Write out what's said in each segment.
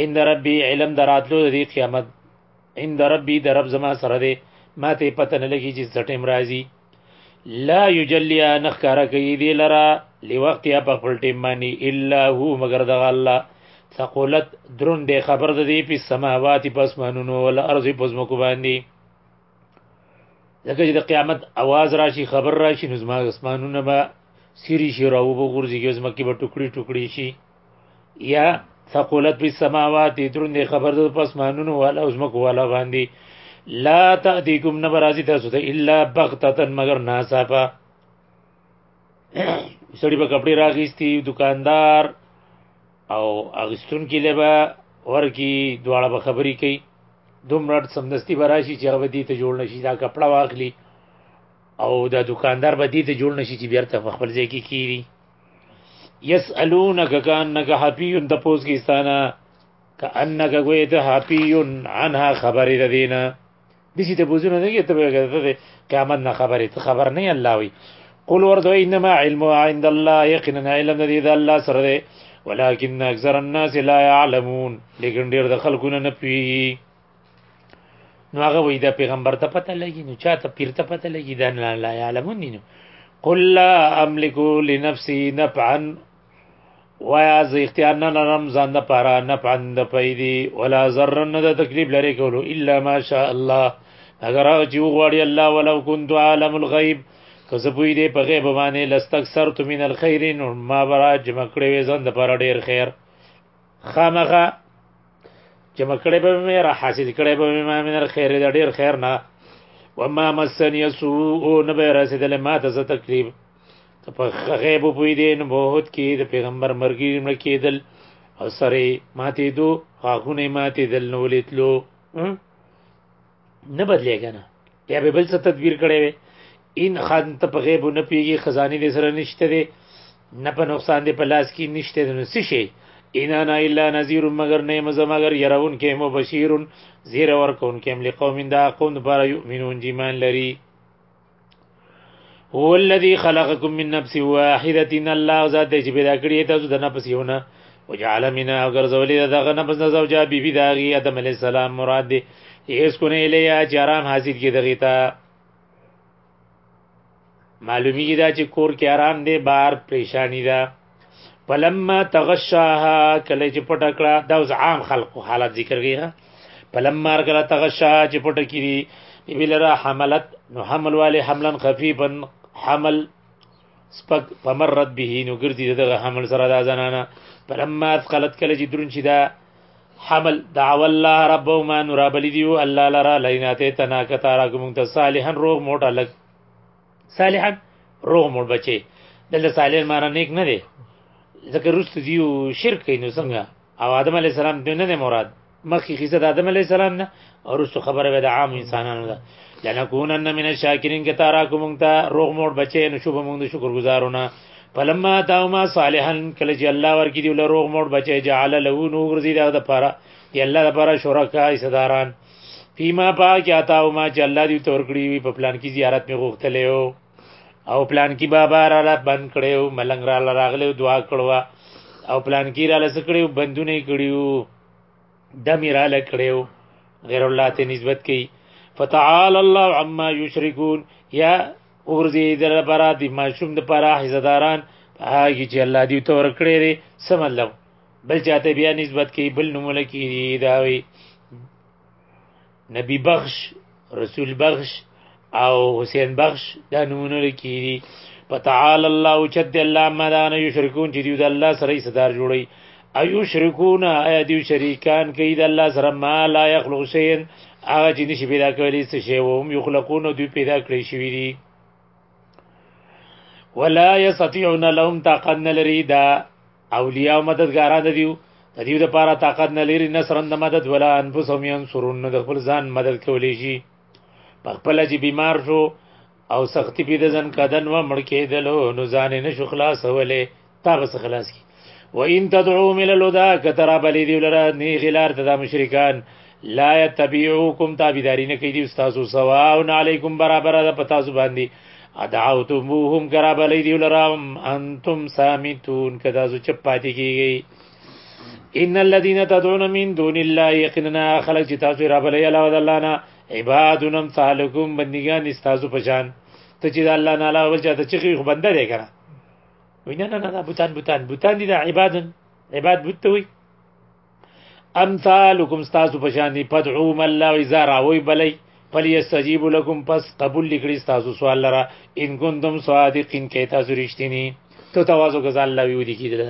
عند ربي علم دراتلو د قیامت عند ربي د رب زما سره دی ما ته پته نه لګي چې څټم راځي لا یجلیا نخکار کوي دی لرا لوقت یا په خپل ټیم باندې الا هو مگر د الله ثقلت درون دې خبر د دې په سماوات په اسمانونو ول ارض په زمکو باندې لکه چې د قیامت आवाज راشي خبر راشي نو زما اسمانونه به سری شي راو به ګورځي کې زمکه به ټوکړي ټوکړي شي یا ثقلت فی السماوات درنه خبر د پسمانونو والا او زمکو والا باندې لا تاتیکم نبرازی تاسو ته الا بغتتن مگر ناصافه سړی په کپڑے راغیستی دکاندار او اغستون کې لبا ورکی دواړه به خبرې کوي دومره سمدستی براشي چې هغه دې ته جوړ نشي دا کپڑا واخلي او دا دکاندار به دې ته جوړ نشي چې بیرته خپل ځای کې کیری یسالونک کانک حفیون د پوز کی ستانه کانک گوی ته حفیون عنها خبرې ده دینه د سې ته بوزونه نه کېته به ته قیامت نه خبرې ته خبر نه الله وي قل ورته انما علم عند الله یقینا علم دې د الله سره ده ولكن اکثر الناس لا يعلمون لیکن ډیر د خلکو نه نه پوي نو هغه وای دا پیغمبر ته پته لګي نو چاته پیر ته پته لګي دا نه لا علمون نو قل لا املک لنفسي نفعا ویا ز اختیار نه لرم ځان د پاره نه پند پیدي ولا ضر نه د تکلیف لري کولو الا ماشاء الله اگر هغه چې وغواړي الله ولو كنت عالم الغيب که زه پوی دی په غیب باندې لستکثرت من الخير نو ما برا جمع کړې وې ځان د پاره ډیر خیر خامغه چې مکړې به مې را حاصل کړې به مې من الخير د ډیر خیر نه وما مسن يسوء نه به رسیدل ما ته څه تکلیف ته په غیب پوی دی نو بہت کې د پیغمبر مرګی مړ کېدل او سره ماتې دو غاغونه ماتې دل نو لیتلو نه بدلېږي نه یا به بل څه تدبیر کړي وي ان خان ته په غیب نه پیږي خزانه دې سره نشته دي نه په نقصان دې په لاس کې نشته دي نو څه شي ان انا الا نذير مگر نه مزه مگر يرون کې مو بشير زیر ور کون کې مل قوم دا قوم پر يؤمنون جمان لري هو الذي خلقكم من نفس واحده الله ذات چې پیدا کړی تاسو د نفس یو نه وجعل منا اگر زولې دغه نفس نه زوجا بی بی داغي ادم علی السلام مراد دی هیڅ کو نه لیا چې آرام حاصل کی دغه تا معلومیږي دا چې کور کې آرام دی بار پریشانی ده فلما تغشاها کله چې پټ کړه دا اوس عام خلکو حالت ذکر کیه فلما کله تغشا چې پټ کړي بیبي لرا حملت نو حمل والے حملا خفيفا حمل سپک فمرت به نو ګرځي دغه حمل سره دا زنانه فلما ثقلت کله چې درون شي دا حمل دعوا الله رب ما نور بلی دیو الله لرا لیناته تنا کتا را کوم ته صالحن روغ موټه لګ صالحا روغ مړ بچي دلته صالح مارا نیک نه دی ځکه رست دیو شرک کوي نو څنګه او آدم علی السلام دې نه مراد مخکې قصه د آدم علی السلام نه او رست خبره وه د عام انسانانو ده لنکونن من الشاکرین که تارا کوم ته روغ مړ بچي نو شوب موږ د شکر گزارونه فلما تاوما صالحا کله چې الله ورکی دی له روغ مړ بچي جعل له نور زیدا د پاره دی الله د پاره شرکا ایصداران فيما پاک آتا او ما چې الله دې تور کړی وي په پلان کې زیارت می غوښتلې او پلان کې بابا را را بند کړو ملنګ را راغلو دعا کړو او پلان کې را لس کړو بندونه کړیو د میرا لکړو غیر الله ته نسبت کوي فتعال الله عما یشرکون یا اورځي در لپاره د ماشوم د لپاره حزداران هغه چې الله دې تور کړی سم الله بل چاته بیا نسبت کوي بل نومونه کوي دا وي نبی بخش رسول بخش او حسین بخش دا نومونه لکې دي فتعال الله او چد الله ما دا نه یشرکون چې دیو د الله سره یې صدر جوړي ایو شرکون ایا دیو شریکان کوي د الله سره ما لا یخلق شیئا هغه چې نشي پیدا کولی څه شی وو هم یخلقون دوی پیدا کړی شوی دي ولا یستطيعون لهم طاقت نلري دا اولیاء او مددګاران د دیو د دیو د پاره طاقت نه لري نصرن د مدد ولا انفسهم ينصرون د خپل ځان مدد کولی شي په خپل چې بیمار شو او سختی پیدا ځن کدن و مړ کېدلو نو ځان نه شو خلاص ولې تا بس خلاص کی و ان تدعو مل الهدى کتر بلی دی لره نی غلار ته د مشرکان لا يتبعوكم تابعداري نه کوي دي استاد سواون علیکم برابر ده پتا زو باندې ادعوتموهم کرا بلی دی لرام انتم سامتون کدا زو چپ پاتې کیږي ان الذين تدعون من دون الله يقينا خلق چې تاسو را بلی الله د الله نه عبادونم تعلقم بندگان استاسو پشان ته چې د الله نه علاوه بل چاته چې خو بنده دی کنه وینا نه نه بوتان بوتان بوتان دي د عبادن عباد بوت وي امثالکم تاسو په شان دي پدعو من لا اذا راوي بلای فليستجيب لكم پس قبول لکړي تاسو سوال لره ان کنتم صادقین کې تاسو رښتینی ته تواضع غزا الله وی ودی کیدل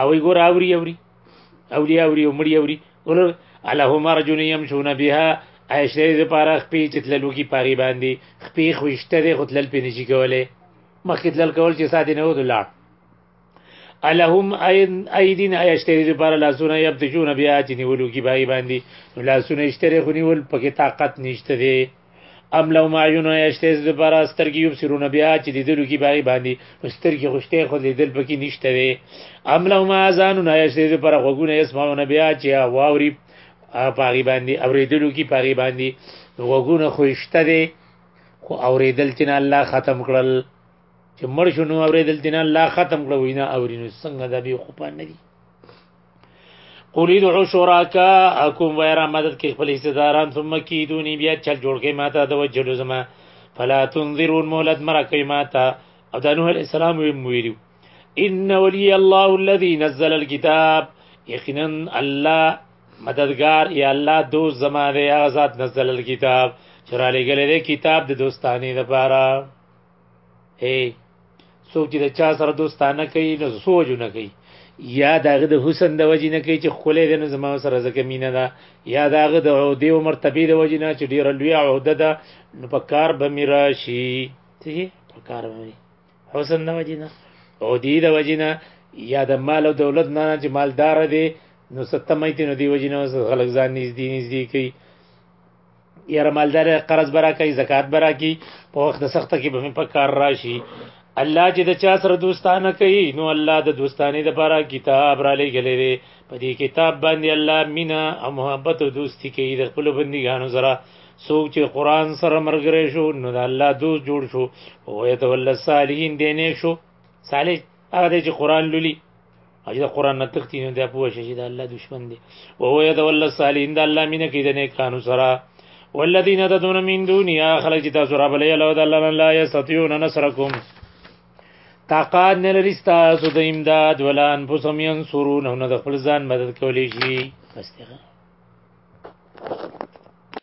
او وی ګور اوري اوري اولیاء اوري عمري اوري ولر الهم رجل يمشون بها ایشته د پاره خپې چتللو کی پاغي باندې خپې خوشته د خپل پینې شي کوله مخکې تل کول چې ساتي نه ودلار الهم ایدین ایشتری د پر لاسونه یبتجون بیا چې نیولو کی بای باندې لاسونه اشتری خو نیول پکې طاقت نشته دی ام لو معیون ایشتری د پر سترګې یو سرونه بیا چې لیدلو کی بای باندې سترګې خوشته خو لیدل پکې نشته دی ام لو ما ازانون ایشتری د پر غوګونه اسمعون بیا چې واوري پاغي باندې اوریدلو کی پاغي باندې غوګونه خوشته دی خو اوریدل چې الله ختم کړل چې مړ شو نو اوریدل دین الله ختم کړو وینا اورینو څنګه دا به خوپا نه دي قل ادعوا شرکاءکم ویرا مدد کې خپل حصداران ثم کیدونی بیا چل جوړ کې ماته د وجلو زما فلا تنذرون مولد مرا کوي ماته او د نوح علیہ السلام ویلو ان ولی الله الذي نزل الكتاب یقینا الله مددگار یا الله دوست زما دی هغه ذات نزل الكتاب چرالې ګلې کتاب د دوستانی لپاره اے څوک چې د چا سره دوستانه کوي نو سوجو نه کوي یا داغه د حسن د وجې نه کوي چې خولې د زما سره زکه مینه ده یا داغه د عودې او مرتبه د وجې نه چې ډیر لوی عوده ده نو په کار به میرا شي ته په کار به حسن د وجې نه عودې د وجې نه یا د مال او دولت نه چې مالدار دی نو ستمایته نو دی وجې نه غلط ځان نږدې نږدې کوي یاره مالدار قرض برا کوي زکات برا کوي په وخت د سخت کې به په کار راشي الله چې د چا سره دوستانه کوي نو الله د دوستانه د بارا کتاب را لګلې دی په دې کتاب باندې الله مینا او محبت او دوستی کوي د خپل بندګانو سره څوک چې قران سره مرګره شو نو د الله دوست جوړ شو او یتول صالحین دینه شو صالح هغه چې قران لولي او چې د قران نه تختی نو دا پوه شي چې د الله دشمن دی او هو يتولى الصالحين د الله مینه کې د نیکانو سره والذین تدعون من دونیا خلق چې تاسو را بلې الله د الله لا یستطيعون نصرکم طاقت نه لري تاسو د امداد ولا انفسهم ينصرون نه د خپل ځان مدد کولی شي استغفار